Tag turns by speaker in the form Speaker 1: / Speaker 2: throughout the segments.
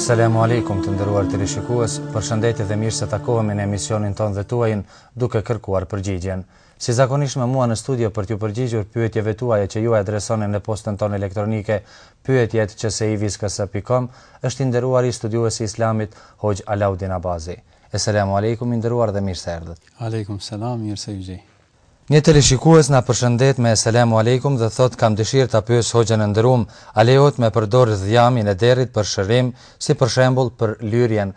Speaker 1: Eselamu alejkum të nderuar teleshikues, përshëndetje dhe mirë se takohemi në emisionin tonë dhe tuajin duke kërkuar përgjigjen. Si zakonisht me mua në studio për t'ju përgjigjur pyetjeve tuaja që ju i adresoni në postën tonë elektronike pyetje at qsiviskës.com është i nderuari studiuesi i Islamit Hoxhë Alaudin Abazi. Eselamu Alejkum i nderuar dhe mirë se erdhët.
Speaker 2: Alejkum selam, mirë se ju gjej.
Speaker 1: Një teleshikues na përshëndet me Eselamu Alejkum dhe thotë kam dëshirë ta pyes Hoxhën e nderum a lejohet me përdorë dhjamin e derrit për shërim si për shembull për lyrjen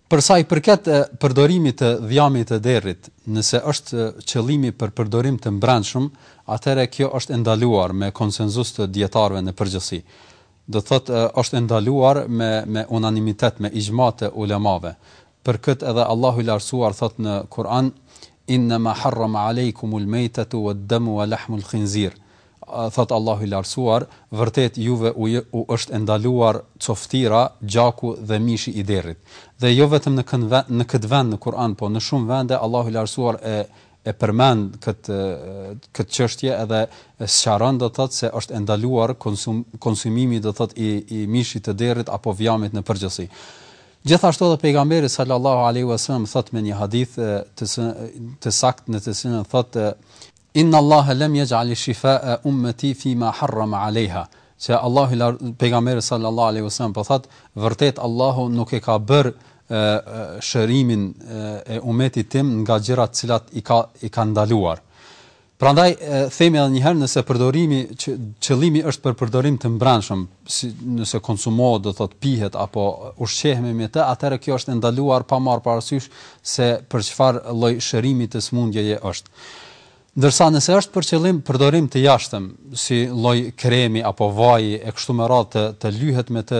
Speaker 1: Për
Speaker 2: sa i përket përdorimit të dhjamit të derrit, nëse është qëllimi për përdorim të mbrendshëm, atëherë kjo është e ndaluar me konsensus të dijetarëve në përgjithësi. Do të thotë është e ndaluar me me unanimitet, me ixhma të ulemave. Për këtë edhe Allahu i Lartësuar thotë në Kur'an, Innama harrama alejkumul mejtetu wad-damu wa lahmul khinzir. Thotë Allahu i Lartësuar, Vërtet juve u është e ndaluar coftira, gjaku dhe mishi i derrit. Dhe jo vetëm në në këtë vend në Kur'an, po në shumë vende Allahu i Lartësuar e e përmend këtë këtë çështje edhe e sqaron do të thotë se është e ndaluar konsum konsumimi do të thotë i i mishit të derrit apo dhjamit në përgjithësi. Gjithashtu edhe pejgamberi sallallahu alaihi wasallam thotë në një hadith të të saktë në të cilën thotë Inna Allahe lem jexh'al shifa'e ummeti fi ma harrama alejha, që Allahu i lar, pejgamberi sallallahu alejhi ve sellem po thotë, vërtet Allahu nuk e ka bërë shërimin e umetit tim nga gjërat të cilat i ka i ka ndaluar. Prandaj themi edhe një herë nëse përdorimi që qëllimi është për përdorim të mbrendshëm, si nëse konsumohet do thotë pihet apo ushqehemi me të, atëherë kjo është e ndaluar pa marrë parasysh se për çfarë lloj shërimi të smundjeje është. Ndërsa nëse është për qëllim përdorim të jashtëm, si lloj kremi apo vaji e kështu me radhë të, të lyhet me të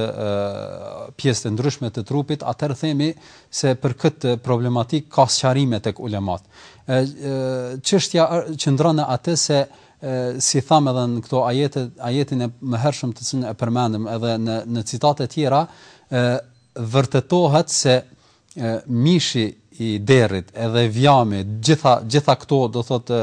Speaker 2: pjesë të ndryshme të trupit, atëherë themi se për këtë problematikë ka sqarime tek ulemat. Ë çështja qëndron në atë se e, si thamë edhe në këto ajete, ajetin e mëhershëm të cilën e përmendëm edhe në në citate të tjera, ë vërtetohet se mishi i derrit edhe dhjami gjitha gjitha këto do thotë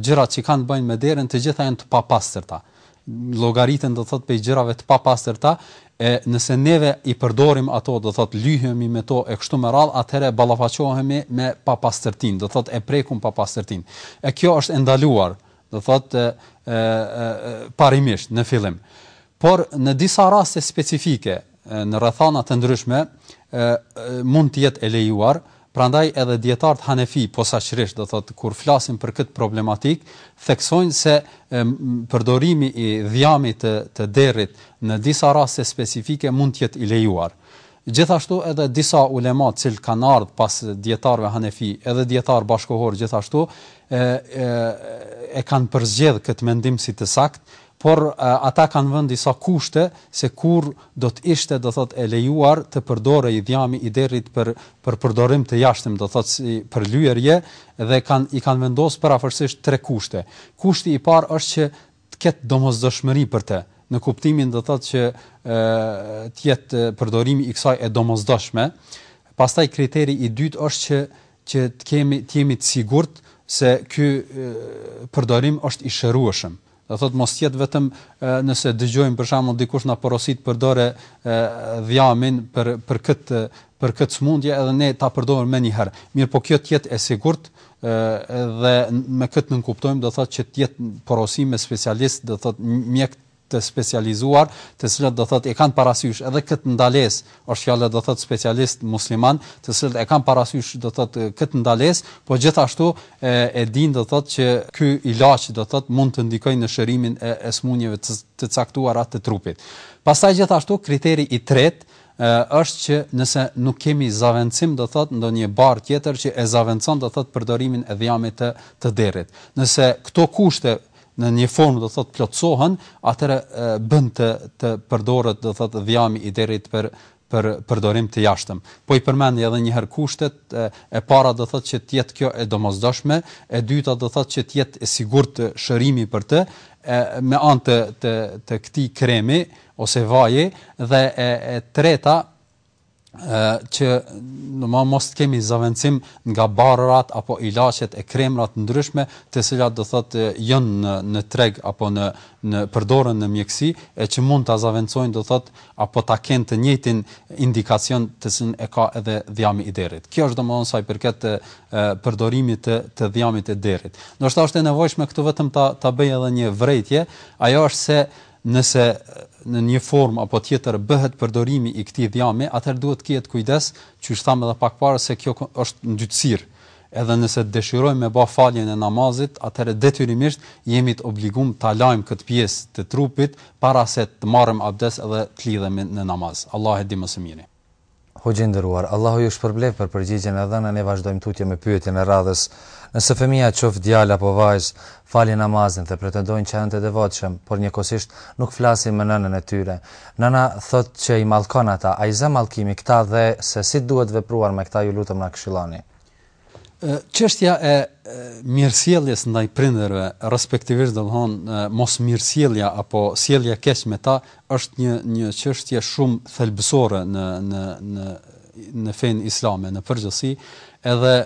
Speaker 2: gjërat që kanë të bëjnë me derrin të gjitha janë të papastërta llogariten do thotë prej gjërave të papastërta e nëse neve i përdorim ato do thotë lyhemi me to e kështu me radhë atëherë ballafaqohemi me papastërtinë do thotë e prekim papastërtinë e kjo është e ndaluar do thotë e, e, e, parimisht në fillim Por në disa raste specifike, në rrethana të ndryshme, mund të jetë e lejuar, prandaj edhe dijetarët hanefi posaçërisht, do të thotë kur flasin për këtë problematikë, theksojnë se përdorimi i dhjamit të të derrit në disa raste specifike mund të jetë i lejuar. Gjithashtu edhe disa ulema të cilët kanë ardhur pas dijetarëve hanefi, edhe dijetarë bashkëkohorë gjithashtu, e kanë përzgjedhë këtë mendim si të saktë, por ata kanë vënë disa kushte se kur do të ishte do thotë e lejuar të përdorej dhjami i derrit për për përdorim të jashtëm do thotë si për lyerje dhe kanë i kanë vendosur përafërsisht tre kushte. Kushti i parë është që të ketë domosdoshmëri për të, në kuptimin do thotë që të jetë përdorimi i kësaj e domosdoshme. Pastaj kriteri i dytë është që që të kemi të jemi të sigurt se ky përdorim është i shërueshëm Do thotë mos të jetë vetëm nëse dëgjojmë për shembull dikush na porosit përdore dhjamin për për këtë për këtë sëmundje edhe ne ta përdorim menjëherë. Mirpo kjo të jetë e sigurt ë dhe me këtë nënkuptojmë do thotë që të jetë porosi me specialist, do thotë mjek të specializuar, të cilët do thotë e kanë parasysh edhe këtë ndalesë Është fjala do thotë specialistë muslimanë, të cilët e kanë parasysh do thotë këtë ndalesë, por gjithashtu e e dinë do thotë që ky ilaç do thotë mund të ndikojë në shërimin e e sëmundjeve të të caktuara të trupit. Pastaj gjithashtu kriteri i tretë ë është që nëse nuk kemi zavendësim do thotë ndonjë bar tjetër që e zavendëson do thotë përdorimin e dhjamit të të derrit. Nëse këto kushte në një formë do thotë plotësohen, atëherë bën të të përdoret do thotë dhjami i derrit për për përdorim të jashtëm. Po i përmendi edhe një herë kushtet, e para do thotë që të jetë kjo e domosdoshme, e dyta do thotë që të jetë e sigurt shërimi për të, e, me anë të të, të këtij kremi ose vaji dhe e, e treta që domethënë mos të kemi zëvendësim nga barërat apo ilaçet e kremrat e ndryshme të cilat do thotë janë në, në treg apo në, në përdoren në mjekësi e që mund ta zëvendësojnë do thotë apo ta kenë të njëjtin indikacion të cilin e ka edhe dhjami i derrit. Kjo është domethënë sa i përket përdorimit të, të dhjamit të derrit. Ndoshta është e nevojshme këtu vetëm të, ta bëj edhe një vrejtje, ajo është se Nëse në një formë apo tjetër bëhet përdorimi i këtij dhjami, atëherë duhet të kihet kujdes, qysh thamë edhe pak parë se kjo është ndytësirë. Edhe nëse dëshirojmë me ba faljen e namazit, atëherë detyrimisht jemi të obligum ta lajmë këtë pjesë të trupit para se të marrim abdes edhe të lidhemi në namaz. Allahu e di më së miri.
Speaker 1: Hoxhë i nderuar, Allahu ju shpërbleftë për përgjigjen e dhënë, ne vazhdojmë tutje me pyetjen e radhës, Nëse fëmija qoftë djalë apo vajzë, falin namazin dhe pretendojnë që janë të devotshëm, por njëkohësisht nuk flasin me nënën e tyre. Nëna thotë që i mallkon ata, a i zë mallkimi këta dhe se si duhet vepruar me këta ju lutem, na këshilloni.
Speaker 2: Çështja e mirësjelljes ndaj prindërve, respektivisht domthonë mos mirësjellja apo sjellja e keq me ta, është një një çështje shumë thelbësore në në në në fenë islame në përgjithësi, edhe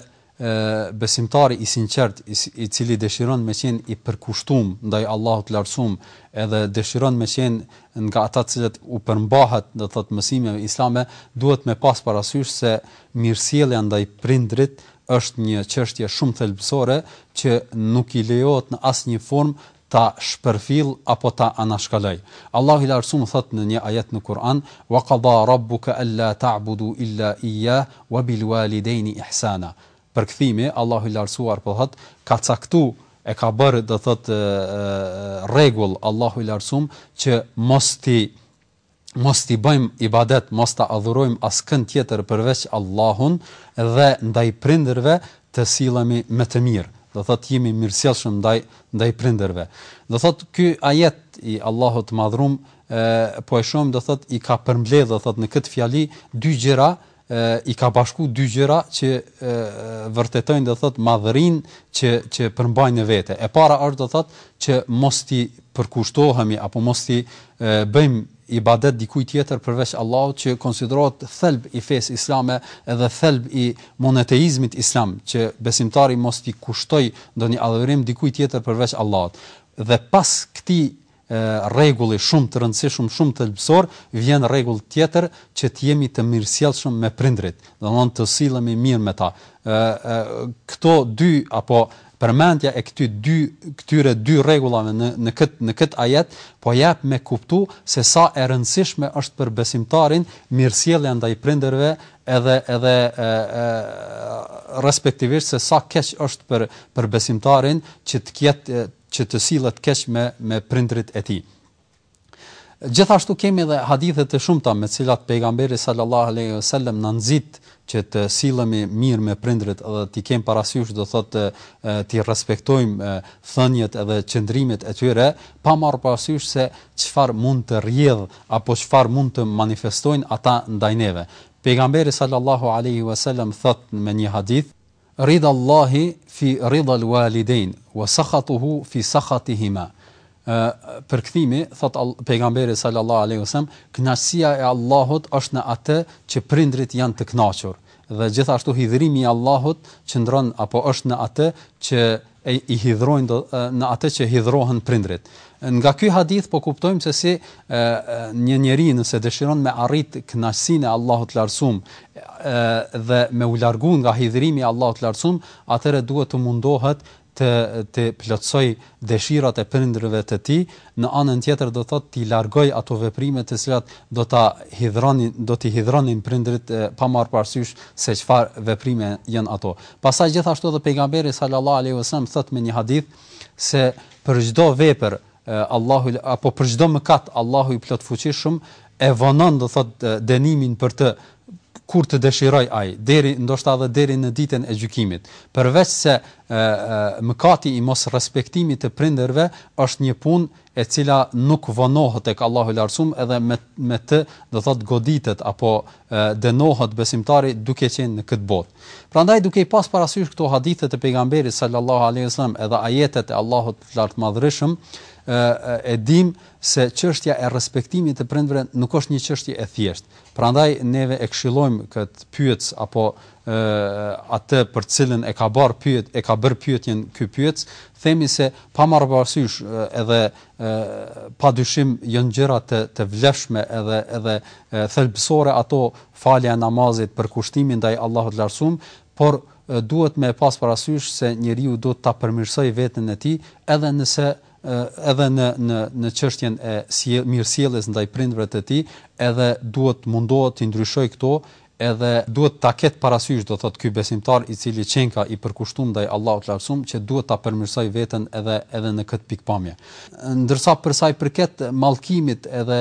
Speaker 2: besimtari i sinqert i cili dëshiron me qenë i përkushtuar ndaj Allahut të Lartësuar, edhe dëshiron me qenë nga ata të cilët u përmbahet, do të thotë mësimeve islame, duhet me pas parasysh se Mirësjellja ndaj prindërit është një çështje shumë thelbësore që nuk i lejohet në asnjë formë ta shpërfillë apo ta anashkalojë. Allahu i Lartësum thotë në një ajet në Kur'an, Wa qada Rabbuka alla ta'budu illa iyyah wa bil walidayni ihsana. Përkthimi, Allahu i Lartësuar po thotë, Ka caktu, e ka bërë, do të thotë, rregull Allahu i Lartësum që mos t'i mos t'i bëjmë ibadet, mos ta adhurojmë askënd tjetër përveç Allahun dhe ndaj prindërve të sillemi me të mirë, do thotë jemi mirësjellshëm ndaj ndaj prindërve. Do thotë ky ajet i Allahut të Madhërum po e shohim do thotë i ka përmbledh do thotë në këtë fjali dy gjëra i ka bashku dy gjëra që vërtetojnë do thotë madhërinë që që përmbajnë në vete. E para është do thotë që mos t'i përkushtohemi apo mos t'i bëjmë ibadet dikujt tjetër përveç Allahut që konsiderohet thelb i fesë islame edhe thelb i monoteizmit islam që besimtari mos t'i kushtojë ndonjë adhurim dikujt tjetër përveç Allahut. Dhe pas këtij rregulli shumë të rëndësishëm, shumë thelbësor, vjen rregull tjetër që të jemi të mirësjellshëm me prindërit, domthonë të sillemi mirë me ta. Këto dy apo përmendja e këty dy këtyre dy rregullave në në këtë në këtë ajet po jep me kuptu se sa e rëndësishme është për besimtarin mirësjellja ndaj prindërve edhe edhe e, e, respektivisht se sa keq është për për besimtarin që të ketë që të sillet keq me me prindërit e tij. Gjithashtu kemi edhe hadithe të shumta me të cilat pejgamberi sallallahu alejhi ve sellem na nxit që të sillemi mirë me prindërit dhe t'i kem parasysh do thotë t'i respektojmë thëniet edhe qëndrimet e tyre, pa marrë parasysh se çfarë mund të rrjedh apo çfarë mund të manifestojnë ata ndaj neve. Pejgamberi sallallahu alejhi ve sellem thotë në një hadith Ridha Allahi fi ridha al-walidein, wa sakhatuhu fi sakhatihima, ë Përkthimi, thotë All, Pejgamberi sallallahu alejhi ve sellem, Kënaqësia e Allahut është në atë që prindërit janë të kënaqur, dhe gjithashtu hidhërimi i Allahut qëndron apo është në atë që e i hidhrojnë do në atë që hidhrohen prindrit. Nga ky hadith po kuptojmë se si e, një njeri nëse dëshiron me arrit kënaqësinë e Allahut të Lartësum dhe me u largu nga hidhrimi i Allahut të Lartësum, atëherë duhet të mundohet të të plotësojë dëshirat e prindërve të tij në anën tjetër do thotë t'i largojë ato veprime të cilat do ta hidhronin, do t'i hidhronin prindërit pa marrë parasysh se çfarë veprime janë ato. Pastaj gjithashtu edhe pejgamberi sallallahu alejhi ve sellem thotë me një hadith se për çdo vepër Allahu apo për çdo mëkat Allahu i plotfuqishëm e vonon do thotë dënimin për të kur të dëshirojë ai, deri, ndoshta edhe deri në ditën e gjykimit. Përveç se mëkati i mosrespektimit të prindërve është një punë e cila nuk vonohet tek Allahu i Lartësum edhe me me të, do thotë goditet apo dënohet besimtari duke qenë në këtë botë. Prandaj duke i pas parasysh këto hadithe të pejgamberit sallallahu alaihi wasallam edhe ajetet e Allahut të Lartmadhërishëm, e dimë se çështja e respektimit të prindërve nuk është një çështje e thjeshtë. Prandaj neve e këshillojmë këtë pyetës apo atë për të cilën e ka bërë pyet e ka bërë pyetjen ky pyetës, themi se pa marrë parasysh edhe padyshim janë gjëra të të vlefshme edhe edhe thelbësore ato falja e namazit, përkushtimi ndaj Allahut të Lartësum, por duhet me pas parasysh se njeriu duhet ta përmirësojë veten e tij edhe nëse edhe në në në çështjen e sjell mirësjelljes ndaj prindërve të tij edhe duhet mundohet t'i ndryshojë këto edhe duhet ta ketë parasysh do thotë ky besimtar i cili qenka i përkushtuar ndaj Allahut të lartësum që duhet ta përmirësojë veten edhe edhe në këtë pikëpamje ndërsa për sa i përket mallkimit edhe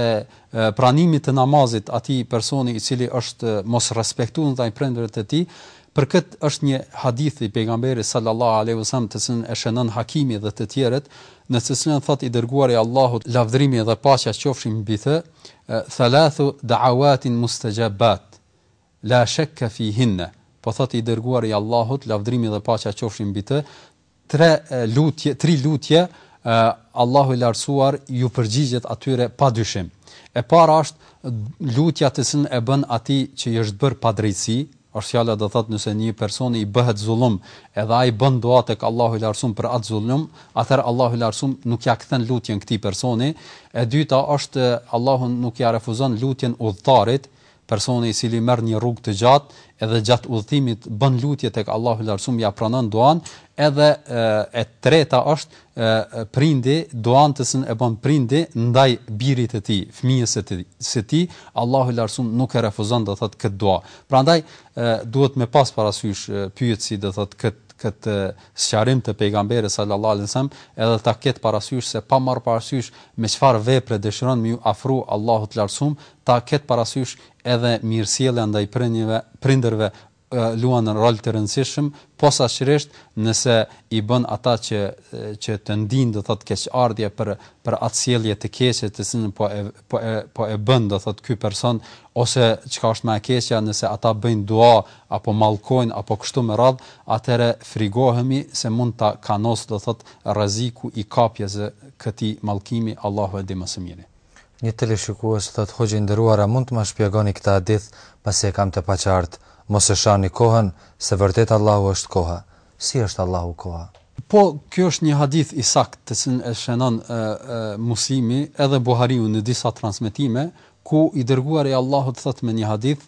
Speaker 2: pranimit të namazit atij personi i cili është mos respektuar ndaj prindërve të tij Për këtë është një hadith i Pejgamberit sallallahu alejhi ve sellem të cilin e shënon Hakimi dhe të tjerët, në të cilën thotë i Dërguari i Allahut lavdërimi dhe paqja qofshin mbi të, Thalathu da'awatin mustajabat la shakka fihinna, po thotë i Dërguari i Allahut lavdërimi dhe paqja qofshin mbi të, tre lutje, tri lutje, Allahu i lartësuar ju përgjigjet atyre pa dyshim. E para është lutja të cilën e bën atij që i është bërë padrejtësi, është fjala do thotë nëse një personi i bëhet zullum, edhe ai bën dua tek Allahu i lartësuar për atë zullum, atëherë Allahu i lartësuar nuk ia kthen lutjen këtij personi. E dyta është Allahu nuk ia refuzon lutjen udhëtarit, Personi i cili merr një rrugë të gjatë edhe gjatë udhëtimit bon lutje tek Allahu i Lartësuar ia pranon duan, edhe e treta është prindi, duan të cilën e bën prindi ndaj birit të tij, fëmijës së tij, Allahu i Lartësuar nuk e refuzon do thotë këtë dua. Prandaj duhet me pas parasysh pyetësi do thotë këtë këtë sqarim të pejgamberit sallallahu alaihi wasallam edhe ta ketë parasysh se pa marr parasysh me çfarë vepre dëshiron me ju afru Allahut lartësum ta ketë parasysh edhe mirësjellja ndaj prindërve, prindërve luan rol të rëndësishëm, posaçërisht nëse i bën ata që që të ndijnë do thotë keqardhje për për atë sjellje të keqe të cilën po e po e po e bën do thotë ky person ose çka është më e keqja nëse ata bëjnë dua apo mallkojnë apo kështu me radh, atëherë frigohemi se mund t'i kanoset do thotë rreziku i kapjes së këtij mallkimi, Allahu e di më së miri.
Speaker 1: Një teleshikues thotë hoxhë i nderuar a mund të ma shpjegoni këtë hadith pasi e kam të paqartë, mos e shani kohën se vërtet Allahu është koha. Si është Allahu koha?
Speaker 2: Po, kjo është një hadith i saktë të cilin e shenon Muslimi edhe Buhariu në disa transmetime, ku i dërguari i Allahut thotë me një hadith,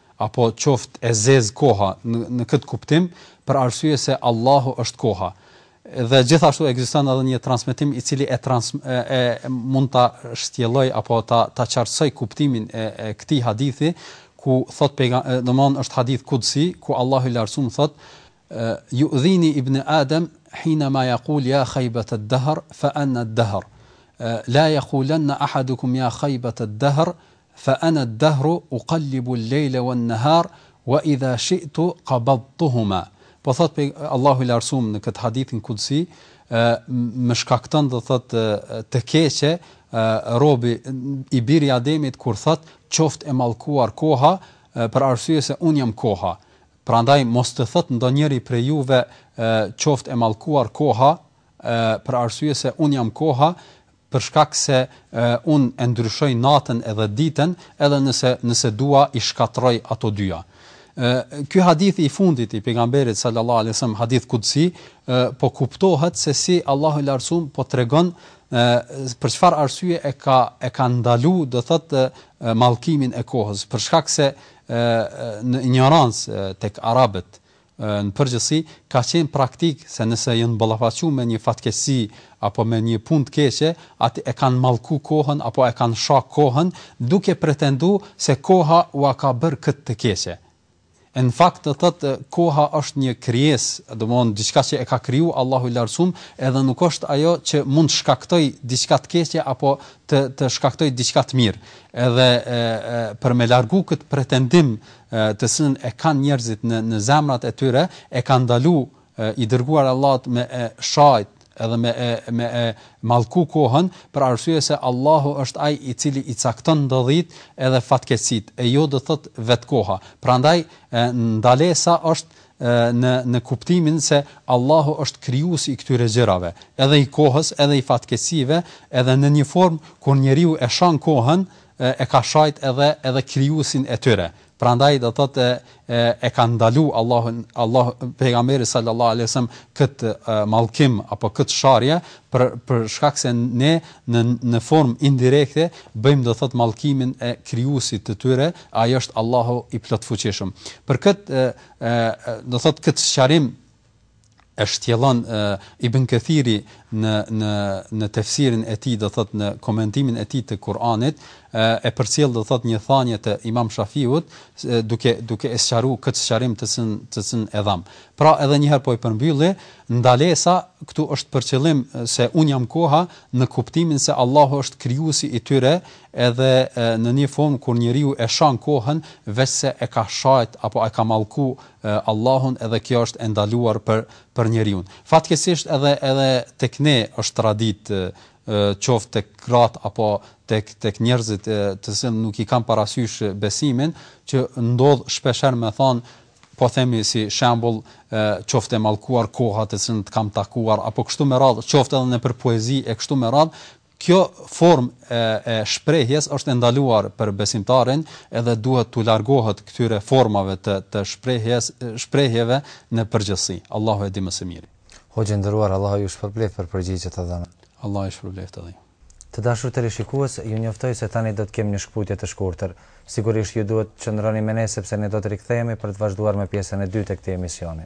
Speaker 2: apo qoftë e zezë koha në në këtë kuptim për arsye se Allahu është koha dhe gjithashtu ekziston edhe një transmetim i cili e trans e mund ta shtjelloj apo ta ta qartësoj kuptimin e, e këtij hadithi ku thot pejga domthon është hadith kudsi ku Allahu i lartësum thot yu'dhini ibn Adem hina ma yaqul ya khaybat ad-dahr fa ana ad-dahr la yaqulanna ahadukum ya khaybat ad-dahr Fa ana ad-dahru uqallibu al-lejle wan-nahar wa idha shi'tu qabadtuhuma. Po thotë pej, Allahu i Lartësum në këtë hadithin kudsi, Më shkakton, do të thotë, të keqe robi, i biri i Ademit kur thotë, Qoftë e mallkuar koha, për arsye se unë jam koha. Prandaj mos të thotë ndonjëri prej juve, Qoftë e mallkuar koha, për arsye se unë jam koha, për shkak se unë e ndryshoj natën edhe ditën, edhe nëse nëse dua i shkatërroj ato dyja. Ky hadith i fundit i Pejgamberit sallallahu alejhi ve sellem, hadith kudsi, po kuptohet se si Allahu i Lartësum po tregon për çfarë arsye e ka e ka ndalu, do të thotë, mallkimin e kohës, për shkak se në injorancë tek arabët, në përgjithësi, ka qenë praktikë se nëse janë ballafaqu me një fatkeqësi apo me një punë të keqe, atë e kanë mallku kohën apo e kanë sha kohën, duke pretendu se koha ua ka bërë këtë të keqe. E në fakt do thotë koha është një krijesë, domthonë diçka që e ka kriju Allahu i Lartësum edhe nuk është ajo që mund të shkaktojë diçka të keqe apo të të shkaktojë diçka të mirë. Edhe e, e për me largu këtë pretendim të cilën e kanë njerëzit në në zemrat e tyre e ka ndalu i dërguari i Allahut me e shajt edhe me e, me e mallku kohën për arsye se Allahu është ai i cili i cakton ndodhit edhe fatkeqësit e jo do thot vet koha prandaj ndalesa është në në kuptimin se Allahu është krijuesi i këtyre gjërave, edhe i kohës, edhe i fatkeqësive, edhe në një formë kur njeriu e shan kohën, e ka shajt edhe edhe krijuesin e tyre prandaj do thot e e ka ndalu Allahu Allahu pejgamberi sallallahu alejhi wasallam kët mallkim apo kët sharje për për shkak se ne në në formë indirekte bëjmë do thot mallkimin e krijuesit të tyre ai është Allahu i plotfuqishëm për kët do thot kët sqarim e shtjellon Ibn Kathiri në në në tefsirin e tij do thot në komentimin e tij të Kuranit e përcjell do thot një thanje të Imam Shafiut duke duke e sqaru këtë sqarim të cën të cën e dham. Pra edhe një herë po e përmbyll, ndalesa këtu është për qëllim se un jam koha në kuptimin se Allahu është krijuesi i tyre edhe në një formë kur njeriu e shan kohën veçse e ka shajt apo e ka mallku Allahun edhe kjo është e ndaluar për për njeriun. Fatkeqësisht edhe edhe tek ne është traditë qoftë tek gratë apo tek tek njerëzit të cilët nuk i kanë parasysh besimin që ndodh shpesh herë me thanë po themi si shembull qoftë e mallkuar koha të cilën të kam takuar apo kështu me radhë qoftë edhe nëpër poezi e kështu me radhë Kjo formë e e shprehjes është e ndaluar për besimtarin edhe duhet t'u largohet këtyre formave të të shprehjes shprehjeve në përgjithësi. Allahu e di më së miri.
Speaker 1: Hoxhë i nderuar, Allahu ju shpërbleftë për përgjigjet e dhëna.
Speaker 2: Allahu ju shpërbleftë edhe ju.
Speaker 1: Të dashur teleshikues, ju njoftoj se tani do të kemi një shkputje të shkurtër. Sigurisht ju duhet të qëndroni me ne sepse ne do të rikthehemi për të vazhduar me pjesën e dytë të këtij emisioni.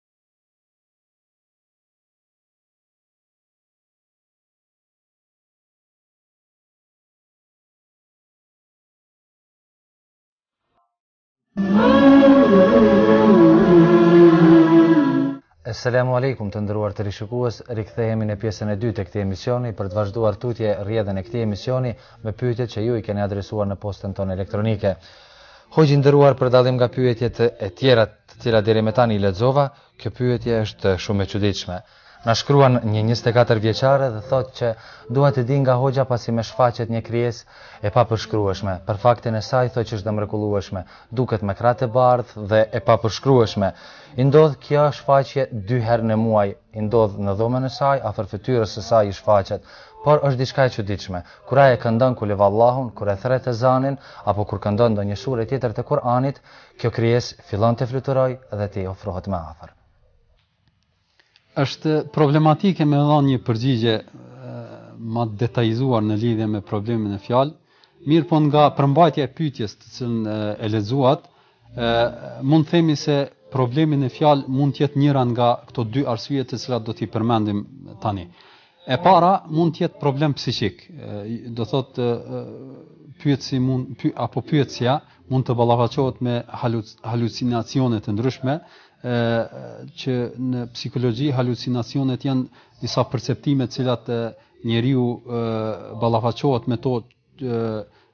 Speaker 1: Selamu alaikum të nderuar teleshikues, rikthehemi në pjesën e dytë të këtij emisioni për të vazhduar tutje rrjedhën e këtij emisioni me pyetjet që ju i keni adresuar në postën tonë elektronike. Hoxhë i nderuar për dallim nga pyetjet e tjera. të cilat deri më tani i lexova, kjo pyetje është shumë e çuditshme. Na shkruan një njëzet e katër vjeçare dhe thotë që dua të di nga hoxha pasi më shfaqet një krijesë e papërshkrueshme, për faktin e saj thotë që është e mrekullueshme, duket me krah të bardhë dhe e papërshkrueshme. I ndodh kjo shfaqje dy herë në muaj, i ndodh në dhomën e saj, afër fytyrës së saj i shfaqet, por është diçka e çuditshme. Kur ajo këndon Kulhuvallahun, kur e thret ezanin apo kur këndon ndonjë sure tjetër të Kur'anit, Kjo krijesë fillon të fluturojë dhe t'i afrohet më afër.
Speaker 2: Është problematike me dhënë një përgjigje më të detajzuar në lidhje me problemin në fjalë, mirëpo nga përmbajtja e pyetjes të cilën e lexuat, mund të themi se problemi në fjalë mund të jetë njëra nga këto dy arsye të cilat do t'i përmendim tani. E para mund të jetë problem psikik, do thotë pyetësi mund py, apo pyetësja mund të ballafaqohet me haluc, halucinacione të ndryshme, ë që në psikologji halucinacionet janë disa perceptime të cilat njeriu ballafaqohet me to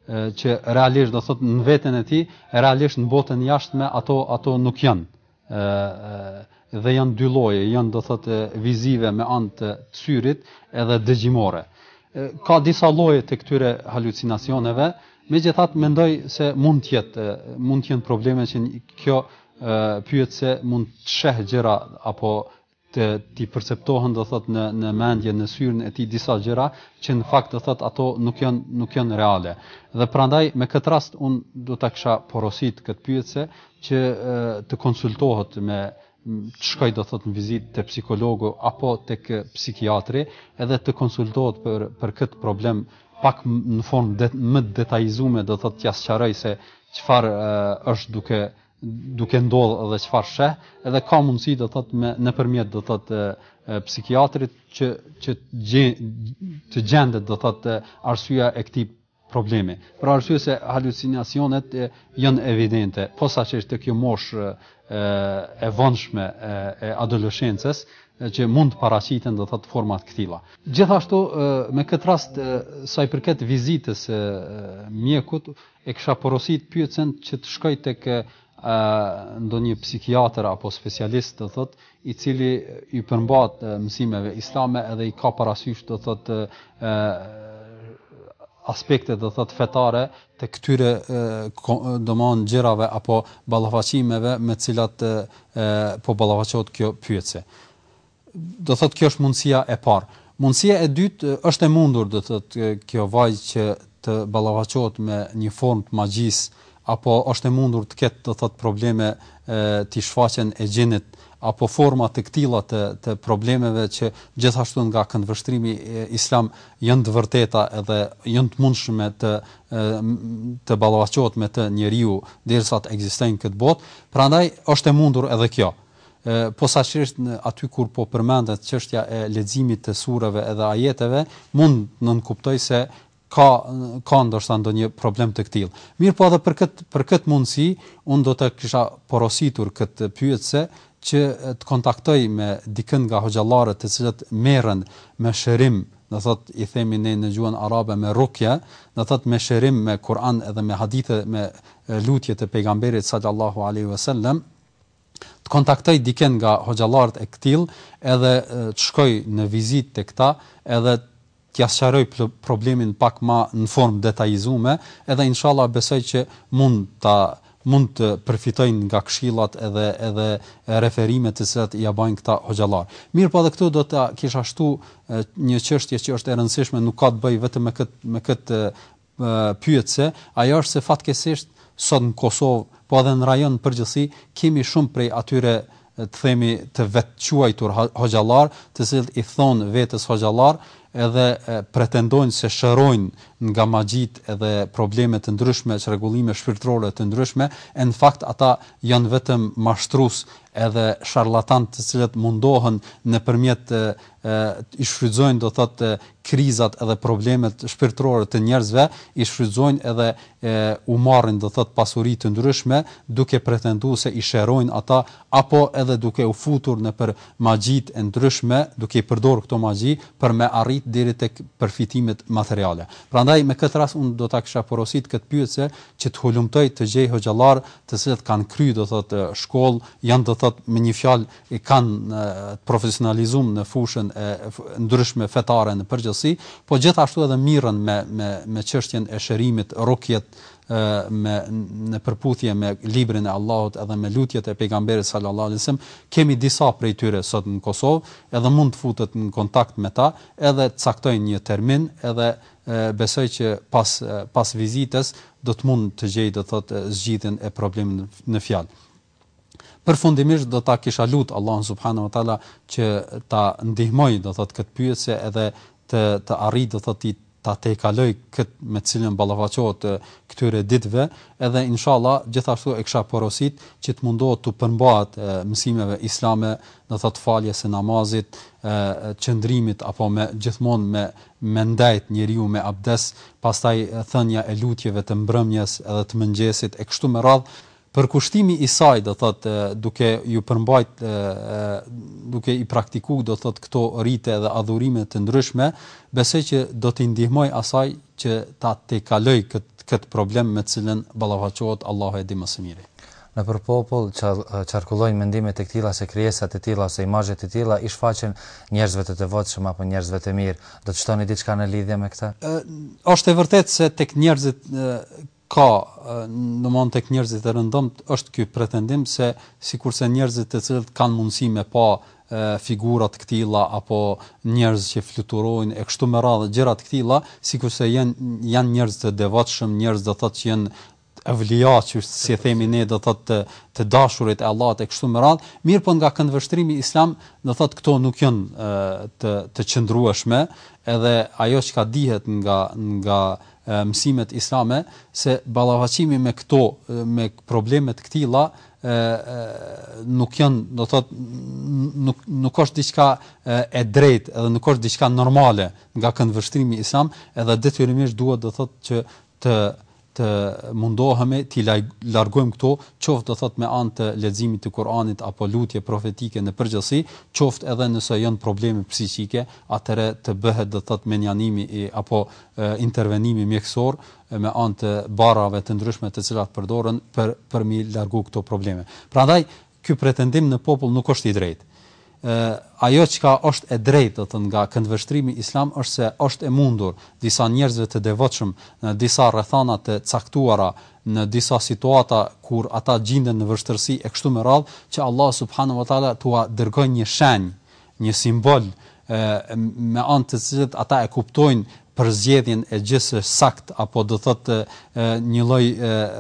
Speaker 2: që realisht do thotë në veten e tij, realisht në botën e jashtme ato ato nuk janë. dhe janë dy lloje, janë do thotë vizive me anë të syrit edhe dëgjimore. Ka disa lloje të këtyre halucinacioneve, megjithatë mendoj se mund të jetë mund të jenë probleme që kjo pyetëse mund të sheh gjëra apo të t'i perceptohen do thotë në në mendje në syrin e tij disa gjëra që në fakt do thotë ato nuk janë nuk janë reale. Dhe prandaj me këtë rast unë do ta kisha porosit këtë pyetëse që të konsultohet me të shkojë do thotë në vizitë te psikologu apo tek psikiatri edhe të konsultohet për për këtë problem pak në formë det, më detajizuar do thotë t'ia sqarojë se çfarë është duke duke ndodhë edhe çfarë sheh, edhe ka mundësi do thotë me nëpërmjet do thotë e, e, psikiatrit që, që të gjendet do thotë e, arsyeja e këtij problemi. Për arsye se halucinacionet e, janë evidente, posaçërisht te kjo moshë e, e vonshme e, e adoleshencës, që mund të paraqiten do thotë forma të këtilla. Gjithashtu me këtë rast sa i përket vizitës së mjekut, E kisha porositë pyetësen që të shkoj tek ndonjë psikiatër apo specialist do thot i cili i përmbat mësimeve islame edhe i ka parasysh do thot aspektet do thot fetare të këtyre domon gjërave apo ballafaqimeve me të cilat po ballafaqohet kjo pyetëse. Do thotë kjo është mundësia e parë. Mundësia e dytë është e mundur, do thotë kjo vajzë që të ballafaqohet me një formë të magjisë apo është e mundur të ketë do thotë probleme të shfaqjes së xhinit apo forma të këtilla të të problemeve që gjithashtu nga këndvështrimi islam janë të vërteta edhe janë të mundshme të të ballafaqohet me të njeriu derisa të ekzistojë në këtë botë, prandaj është e mundur edhe kjo. posaçërisht aty kur po përmendet çështja e leximit të sureve edhe ajeteve, mund të nënkuptoj se ka ka ndoshta ndonjë problem të këtillë. Mirëpo edhe për këtë për këtë mundësi, unë do ta kisha porositur këtë pyetëse që të kontaktoj me dikën nga hoxhallarët të cilët merren me shërim, do thot i themi ne në gjuhën arabe me rukje, do thot me shërim me Kur'an edhe me hadithe me lutje të pejgamberit sallallahu alaihi wasallam, të kontaktoj diken nga hoxhallarët e këtillë edhe të shkoj në vizitë te këta edhe t'ja sqaroj problemin pak ma n'formë detajizume edhe inshallah besoj që mund ta mund të përfitojë nga këshillat edhe edhe referimet të cilat ia bajnë këta hoxhallarë. Mirëpo edhe këtu do ta kisha shtu një çështje që është e rëndësishme nuk ka të bëjë vetëm me këtë me këtë pyetëse, ajo është se fatkeqësisht sot në Kosovë, po edhe në rajon në përgjithësi, kemi shumë prej atyre të themi të vetëquajtur hoxhallarë, të cilët i thonë vetes hoxhallarë, edhe pretendojnë se shërojnë nga magjitë edhe probleme të ndryshme, çrregullime shpirtërore të ndryshme, e në fakt ata janë vetëm mashtrues edhe sharlatanë të cilët mundohen nëpërmjet i shfrytëzojnë do thotë krizat edhe problemet shpirtërore të njerëzve, i shfrytëzojnë edhe e, u marrin do thotë pasuri të ndryshme, duke pretenduar se i shërojnë ata apo edhe duke u futur nëpër magjitë e ndryshme, duke i përdor këto magji për me arrit deri tek përfitimet materiale. Prandaj me këtë rast unë do ta kisha porosit këtë pyetëse që të hulumtoj të gjej hoxhallar të cilët kanë kry do thotë shkollë, janë do thotë me një fjalë i kanë të profesionalizum në fushën e ndryshme fetare në përgjithësi, po gjithashtu edhe merren me me me çështjen e shërimit, rukjet me në përputhje me librin e Allahut edhe me lutjet e pejgamberit sallallahu alajhi wasallam, kemi disa prej tyre sot në Kosovë, edhe mund të futet në kontakt me ta, edhe të caktojnë një termin, edhe besoj që pas pas vizitës do të mund të gjej do thotë zgjidhjen e problemit në fjalë. Përfundimisht do ta kisha lut Allahun subhanahu wa taala që ta ndihmojë do thotë këtë pyetëse edhe të të arrijë do thotë ta tejkalojë këtë me të cilën ballafaqohet këtyre ditëve edhe inshallah gjithashtu e kisha porosit që të mundohet t'u përmbahet mësimeve islame do thot faljes së namazit e qëndrimit apo me gjithmonë me me ndejt njeriu me abdes pastaj thënia e lutjeve të mbrëmjes edhe të mëngjesit e kështu me radhë Përkushtimi i saj, do thotë, duke iu përmbajt, duke i praktiku, do thotë, këto rite dhe adhurime të ndryshme, besoj që do t'i ndihmojë asaj që ta tejkalojë këtë këtë problem me të cilën ballafaqohet, Allahu e di më së miri.
Speaker 1: Nëpër popull qarkullojnë mendime të këtilla se krijesa të tilla ose imazhe të tilla i shfaqen njerëzve të devotshëm apo njerëzve të mirë. Do të shtoni diçka në lidhje me këtë?
Speaker 2: Është e vërtetë se tek njerëzit Ka, domthonë tek njerëzit e rëndomtë është ky pretendim se sikurse njerëzit të cilët kanë mundësi me pa figura të këtilla apo njerëz që fluturojnë e kështu me radhë gjëra të këtilla, sikurse janë janë njerëz të devotshëm, njerëz do thotë që janë evlija që si themi ne do thotë të, të dashurit e Allahut e kështu me radhë, mirëpo nga këndvështrimi islam do thotë këto nuk janë të të qëndrueshme, edhe ajo çka dihet nga nga mësimet islame se ballafaqimi me këto me probleme të këtilla nuk janë do të thotë nuk nuk është diçka e drejtë edhe nuk është diçka normale nga këndvështrimi islam edhe detyrimisht duhet do të thotë që të të mundohemi t'i largojmë këto qoftë do thot me anë të leximit të Kuranit apo lutje profetike në përgjithësi qoftë edhe nëse janë probleme psiqike atëherë të bëhet do thot mënjanimi i apo intervenimi mjekësor me anë të barnave të ndryshme të cilat përdoren për për m'i largu këto probleme. Prandaj ky pretendim në popull nuk është i drejtë. Ë ajo çka është e drejtë do të thotë nga këndvështrimi islam është se është e mundur disa njerëzve të devotshëm në disa rrethana të caktuara në disa situata kur ata gjinden në vështërsi e kështu me radhë që Allah subhanahu wa taala t'ua dërgojë një shenjë një simbol me anë të cilit ata e kuptojnë përzgjedhjen e gjësë së saktë apo do thotë një lloj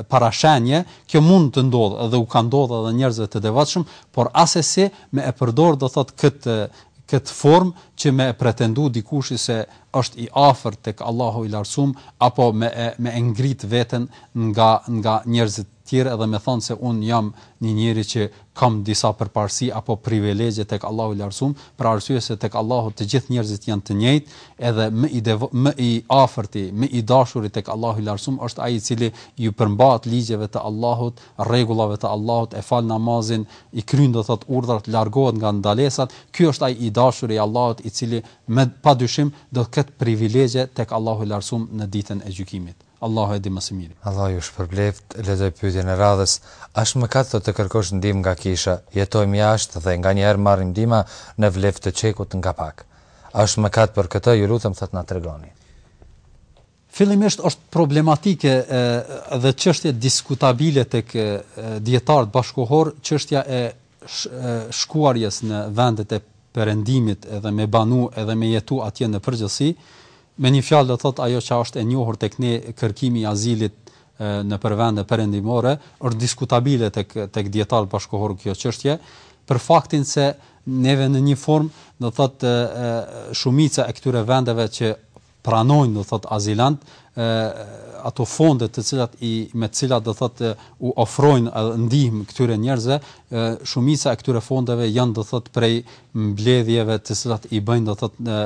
Speaker 2: parashenje, kjo mund të ndodhë edhe u ka ndodhur edhe njerëzve të devotshëm, por asesi me e përdor do thotë këtë këtë formë që me e pretendu dikush se është i afërt tek Allahu i Lartësum apo me e me e ngrit veten nga nga njerëzit tjerë edhe me thanë se unë jam një njeri që kam disa përparësi apo privilegje tek Allahu i Lartësum, për arsye se tek Allahu të gjithë njerëzit janë të njëjtë, edhe më i devo, më i afërti, më i dashuri tek Allahu i Lartësum është ai i cili iu përmbahet ligjeve të Allahut, rregullave të Allahut, e fal namazin, i kryen do thotë urdhrat, largohet nga ndalesat, ky është ai i dashuri i Allahut i cili me padyshim do të ketë privilegje tek Allahu i Lartësum në ditën e gjykimit. Allahu e di më së miri.
Speaker 1: Allahu ju shpërbleftë, lexoj pyetjen e radhës, A është mëkat të të kërkosh ndihmë nga kisha? Jetojmë jashtë dhe nganjëherë marrim ndihma në vleftë të çekut nga pak. A është mëkat për këtë, ju lutem thotë na tregoni.
Speaker 2: Fillimisht është problematike dhe çështje diskutabile tek dijetarët bashkëkohorë çështja e shkuarjes në vendet e perëndimit edhe me banu edhe me jetu atje në përgjithësi, me një fjalë do thotë ajo që është e njohur tek ne kërkimi i azilit nëpër vende perëndimore është diskutabile tek tek dijetarët bashkëkohorë kjo çështje për faktin se neve në një formë do thotë shumica e këtyre vendeve që pranojnë do thotë azilantë ato fonde të cilat i me të cilat do thotë u ofrojnë ndihmë këtyre njerëzve shumica e këtyre fondeve janë do thotë prej mbledhjeve të cilat i bëjnë do thotë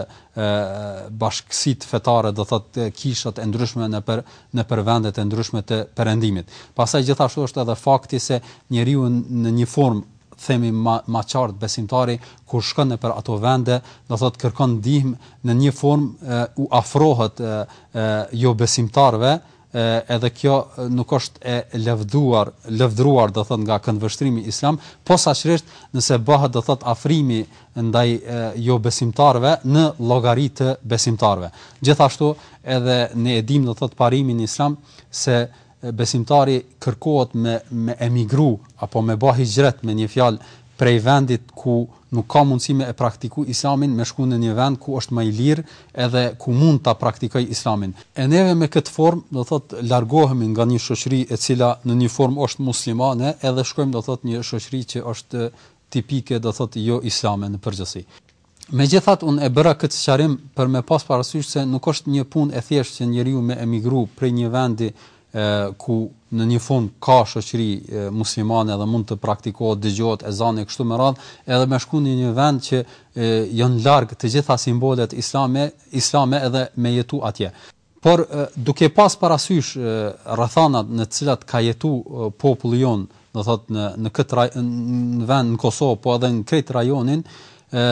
Speaker 2: bashkësitë fetare do thotë kishat e ndryshme nëpër nëpër vendet e ndryshme të perëndimit pastaj gjithashtu është edhe fakti se njeriu në një formë themi ma ma qartë besimtari kur shkon nëpër ato vende do thotë kërkon ndihmë në një formë e, u afrohet e, e, jobesimtarëve e, edhe kjo nuk është e lëvduar lëvdruar do thotë nga këndvështrimi islam posaçërisht nëse bëhet do thotë afrimi ndaj e, jobesimtarëve në llogari të besimtarëve gjithashtu edhe ne e dimë do thotë parimin islam se e, besimtari kërkohet me me emigru apo me ba hixhret me një fjalë prej vendit ku nuk ka mundësi me e praktiku islamin me shku në një vend ku është më i lirë edhe ku mund ta praktikojë islamin e neve me këtë formë do thotë largohemi nga një shoqëri e cila në një formë është muslimane edhe shkojmë do thotë një shoqëri që është tipike do thotë joislame në përgjithësi. Megjithatë unë e bëra këtë sqarim për me pas parasysh se nuk është një punë e thjeshtë që njeriu me emigru prej një vendi ku në një fund ka shoqëri muslimane dhe mund të praktikohet, dëgjohet ezani e kështu me radhë, edhe me shku në një vend që janë larg të gjitha simbolet islame edhe me jetu atje. Por duke pas parasysh rrethanat në të cilat ka jetu populli jonë, do thotë në në vend në Kosovë, po edhe në krejt rajonin, ë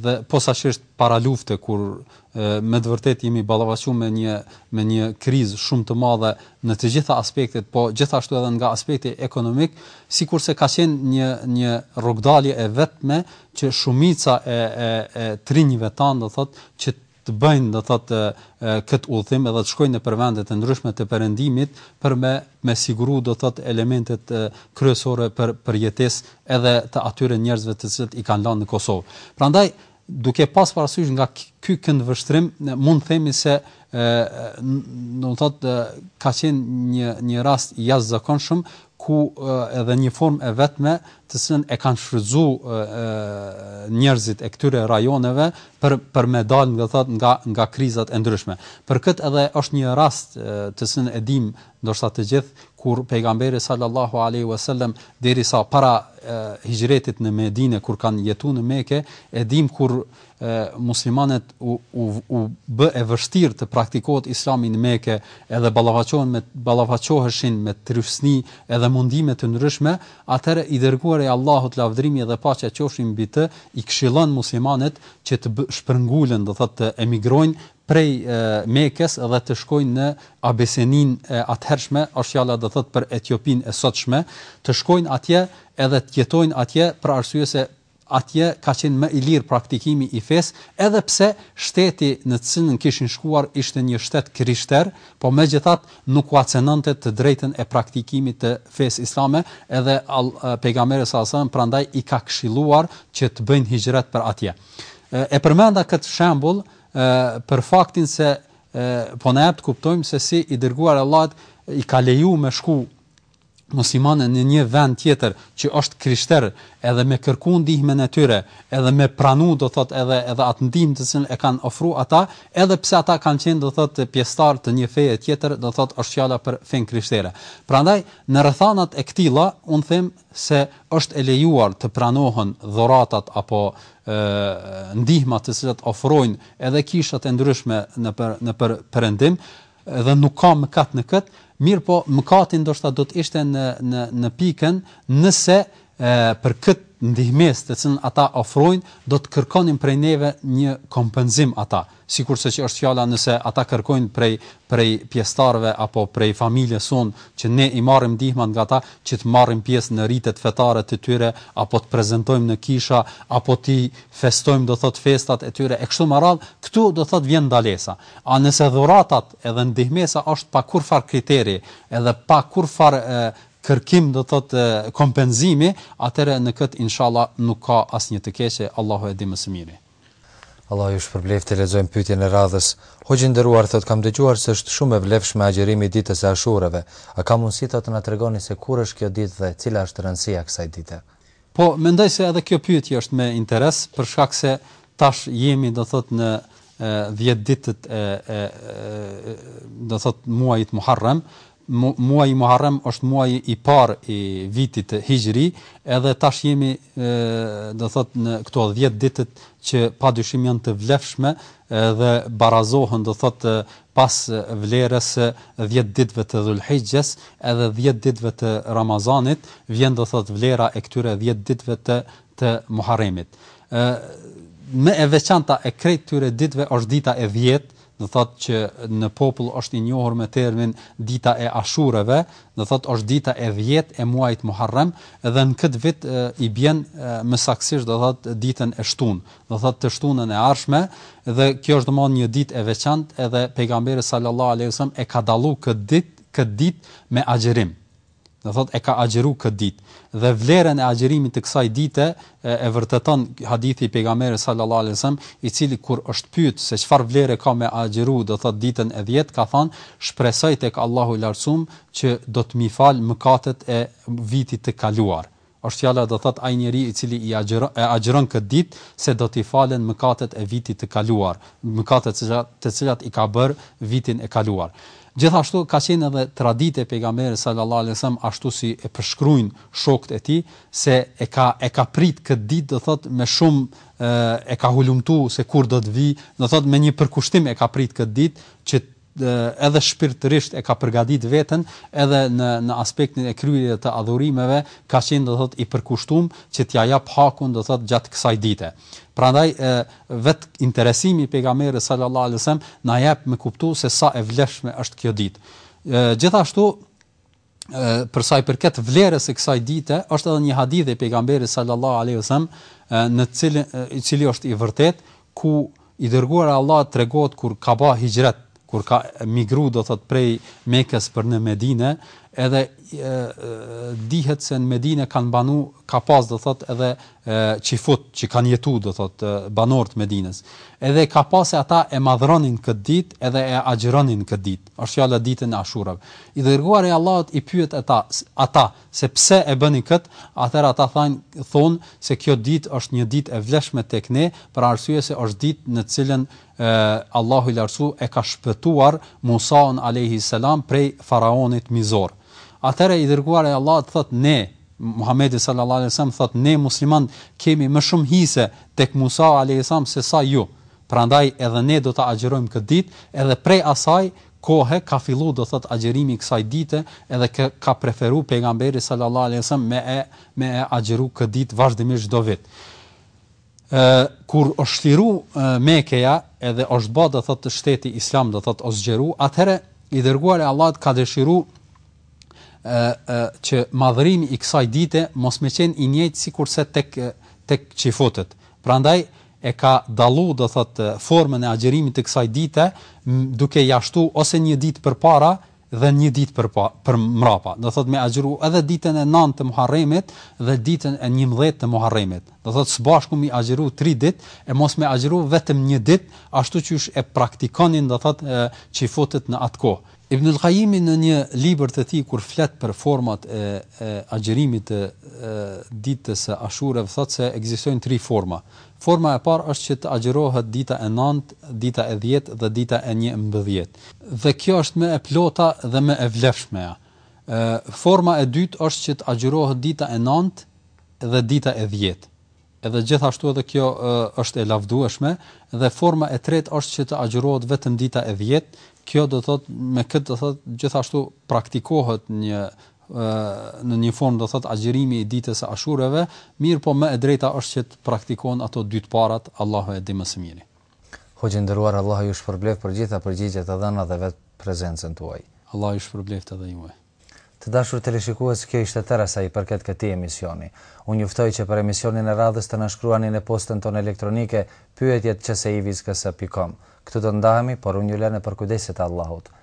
Speaker 2: dhe posaçërisht para lufte kur me të vërtetë jemi ballafaqu me një me një krizë shumë të madhe në të gjitha aspektet, po gjithashtu edhe nga aspekti ekonomik, sikurse ka qenë një një rrugdalje e vetme që shumica e e e t'rinjve tan do thotë që të bëjnë, do thotë, këtë udhëtim edhe të shkojnë nëpër vende të ndryshme të Perëndimit për me me siguru, do thotë, elementet kryesore për për jetesë edhe të atyre njerëzve të cilët i kanë lënë në Kosovë. Prandaj, duke pas parasysh nga ky këndvështrim, mund të themi se do thotë ka qenë një një rast i jashtëzakonshëm ku edhe një formë e vetme të cilën e kanë shfrytzu njerëzit e këtyre rajoneve për për me dal nga thot nga nga krizat e ndryshme. Për këtë edhe është një rast të cilën e dimë ndoshta të gjithë kur pejgamberi sallallahu alaihi wasallam derisa para hixhretit në Medinë kur kanë jetu në Mekë, e dimë kur e muslimanët u u u bë e vështirë të praktikohet Islami në Mekë, edhe ballafaqohen me ballafaqoheshin me trysni edhe mundime të ndryshme, atëherë i dërguari i Allahut lavdërimi dhe paqja qofshin mbi të i këshillon muslimanët që të shpërngulen, do thotë të emigrojnë prej Mekës dhe të shkojnë në Abesininë e atëhershme, është fjala do thotë për Etiopinë e sotshme, të shkojnë atje edhe të jetojnë atje për arsye se Atje ka qenë më i lirë praktikimi i fesë, edhe pse shteti në të cilën kishin shkuar ishte një shtet krishter, po megjithatë nuk ua cenonte të drejtën e praktikimit të fesë islame, edhe All, Pejgamberi sallallahu alejhi ve sellem prandaj i ka këshilluar që të bëjnë hixhret për atje. E përmenda këtë shembull për faktin se po na ep të kuptojmë se si i dërguari i Allahut i ka leju me shku muslimanët në një vend tjetër që është krishter edhe me kërku ndihmën e tyre edhe me pranu do thot edhe edhe atë ndihmë të cilën e kanë ofru ata edhe pse ata kanë qenë do thot pjestar të një feje tjetër do thot është fjala për fen krishtere prandaj në rrethanat e këtilla un them se është e lejuar të pranohen dhuratat apo ndihmat të cilat ofrojnë edhe kishat e ndryshme nëpër nëpër perëndim Dhe nuk ka mëkat në këtë, mirëpo mëkati ndoshta do të ishte në në në pikën nëse për këtë ndihmesë të cilën ata ofrojnë, do të kërkonin prej neve një kompenzim ata, sikurse që është fjala nëse ata kërkojnë prej prej pjesëtarëve apo prej familjes sonë që ne i marrim ndihmat nga ata, që të marrim pjesë në ritet fetare të tyre apo të prezantojmë në kisha apo t'i festojmë do thot festat e tyre e kështu me radhë, këtu do thot vjen ndalesa. A nëse dhuratat edhe ndihmesa është pa kurrfarë kriteri edhe pa kurrfarë kërkim do thotë kompenzimi atëherë në këtë inshallah nuk ka asnjë të keqe Allahu e di më së miri.
Speaker 1: Allahu ju shpërbleftë. Të lexojmë pyetjen e radhës. Hoxhë i nderuar thotë kam dëgjuar se është shumë e vlefshme agjërimi i ditës së Ashureve. A ka mundësi thotë të na tregoni se kur është kjo ditë dhe cila është rëndësia e kësaj dite?
Speaker 2: Po mendoj se edhe kjo pyetje është me interes për shkak se tash jemi do thot në 10 ditët e, e, e do thot muajit Muharrem, muaji Muharrem është muaji i parë i vitit Hixhri, edhe tash jemi e, do thot në këto 10 ditët që padyshim janë të vlefshme edhe barazohen do thot pas vlerës së dhjetë ditëve të Dhul-Hixhes edhe dhjetë ditëve të Ramazanit, vjen do thotë vlera e këtyre dhjetë ditëve të të Muharremit. Ë Më e veçanta e krejt këtyre ditëve është dita e dhjetë, do thotë që në popull është i njohur me termin dita e Ashureve, do thotë është dita e dhjetë e muajit Muharrem dhe në këtë vit i bjen më saktësisht do thotë ditën e shtunë, do thotë të shtunën e ardhshme dhe kjo është domethënë një ditë e veçantë edhe pejgamberi sallallahu alejhi wasallam e ka dallu këtë ditë këtë ditë me agjërim do thotë e ka agjëru këtë ditë dhe vlerën e agjërimit të kësaj dite e, e vërteton hadithi i pejgamberit sallallahu alajhi wasallam i cili kur është pyet se çfarë vlere ka me agjëru do thotë ditën e 10 ka thënë shpresoj tek Allahu i lartësuam që do të m'i falë mëkatet e vitit të kaluar Është fjala do thotë ai njeri i cili i agjëron, e agjëron këtë ditë, se do t'i falen mëkatet e vitit të kaluar, mëkatet të cilat, të cilat i ka bërë vitin e kaluar. Gjithashtu ka qenë edhe traditë e Pejgamberit sallallahu alejhi ve sellem ashtu si e përshkruajnë shokët e tij, se e ka e ka pritë këtë ditë do thotë me shumë e ka hulumtu se kur do të vijë, do thotë me një përkushtim e ka pritë këtë ditë që edhe shpirtërisht e ka përgatitë veten edhe në në aspektin e kryerjes të adhurimeve ka qenë do thotë i përkushtuar që t'ia japë hakun do thotë gjatë kësaj dite. Prandaj vetë interesimi i pejgamberit sallallahu alajhi wasallam na jep me kuptu se sa e vlefshme është kjo ditë. Gjithashtu për sa i përket vlerës së kësaj dite, është edhe një hadith i pejgamberit sallallahu alaihi wasallam, në të cilin i cili është i vërtet, ku i dërguari i Allahut tregohet kur ka ba hixhret, kur ka migru do thot prej Mekës për në Medinë, edhe e, dihet se në Medinë kanë banu, ka pas do thot edhe çifut që kanë jetu do thot banorët e Medinës. Edhe ka pa se ata e madhronin këtë ditë, edhe e agjëronin këtë ditë. Është fjala ditën e Ashurave. I dërguari i Allahut i pyet ata, ata se pse e bëni kët, atëherë ata thanë, thonë se kjo ditë është një ditë e vlefshme tek ne, për arsye se është ditë në të cilën e, Allahu i Lartësu e ka shpëtuar Musaun alejhi selam prej faraonit mizor. Atëherë i dërguari i Allahut thotë ne, Muhamedi sallallahu alejhi selam thotë ne muslimanët kemi më shumë hise tek Musau alejhi selam se sa ju. Prandaj edhe ne do ta agjërojmë këtë ditë edhe prej asaj kohe ka fillu do thotë agjërimi i kësaj dite edhe e ka preferu pejgamberi sallallahu alejhi ve sellem me e me e agjëru këtë ditë vazhdimisht çdo vit. E kur është çliru Mekeja edhe është ba do thotë shteti islam do thotë o zgjeru atëherë i dërguari i Allahut ka dëshiru e e që madhërimi i kësaj dite mos me qenë i njëjtë sikurse tek tek çifutët. Prandaj e ka dallu do thotë formën e agjërimit të kësaj dite duke ia shtu ose një ditë përpara dhe një ditë përpa për mrapa do thotë me agjëru edhe ditën e nëntë të Muharremit dhe ditën e njëmbëdhjetë të Muharremit do thotë së bashku mi agjëru tri ditë e mos me agjëru vetëm një ditë ashtu qysh e praktikonin do thotë çifutët në atë kohë Ibnul Kajimi në një libër të tij kur flet për format e agjërimit të ditës së Ashureve thotë se ekzistojnë tri forma. Forma e parë është që të agjërohet dita e nëntë, dita e dhjetë dhe dita e njëmbëdhjetë. Dhe kjo është më e plota dhe më e vlefshmja. Forma e dytë është që të agjërohet dita e nëntë dhe dita e dhjetë. Edhe gjithashtu edhe kjo është e lavdueshme dhe forma e tretë është që të agjërohet vetëm dita e dhjetë, kjo do thotë me këtë do thotë gjithashtu praktikohet një në një formë do thotë agjërimi i ditës së Ashureve, mirëpo më e drejta është që të praktikohen ato dy të parat, Allahu e di më së miri.
Speaker 1: Hoxhë i nderuar Allahu ju shpërbleftë për gjitha përgjigjet e dhëna dhe vetë prezencën tuaj.
Speaker 2: Allahu ju shpërbleftë edhe juve.
Speaker 1: Të dashur teleshikues kjo ishte tëra sa i përket këtij emisioni. Unë ju ftoj që për emisionin e radhës të na shkruani në postën tonë elektronike pyetjet et peacetv-ks pikë com. Këtu do të ndahemi por unë ju lë në përkujdesjet e Allahut.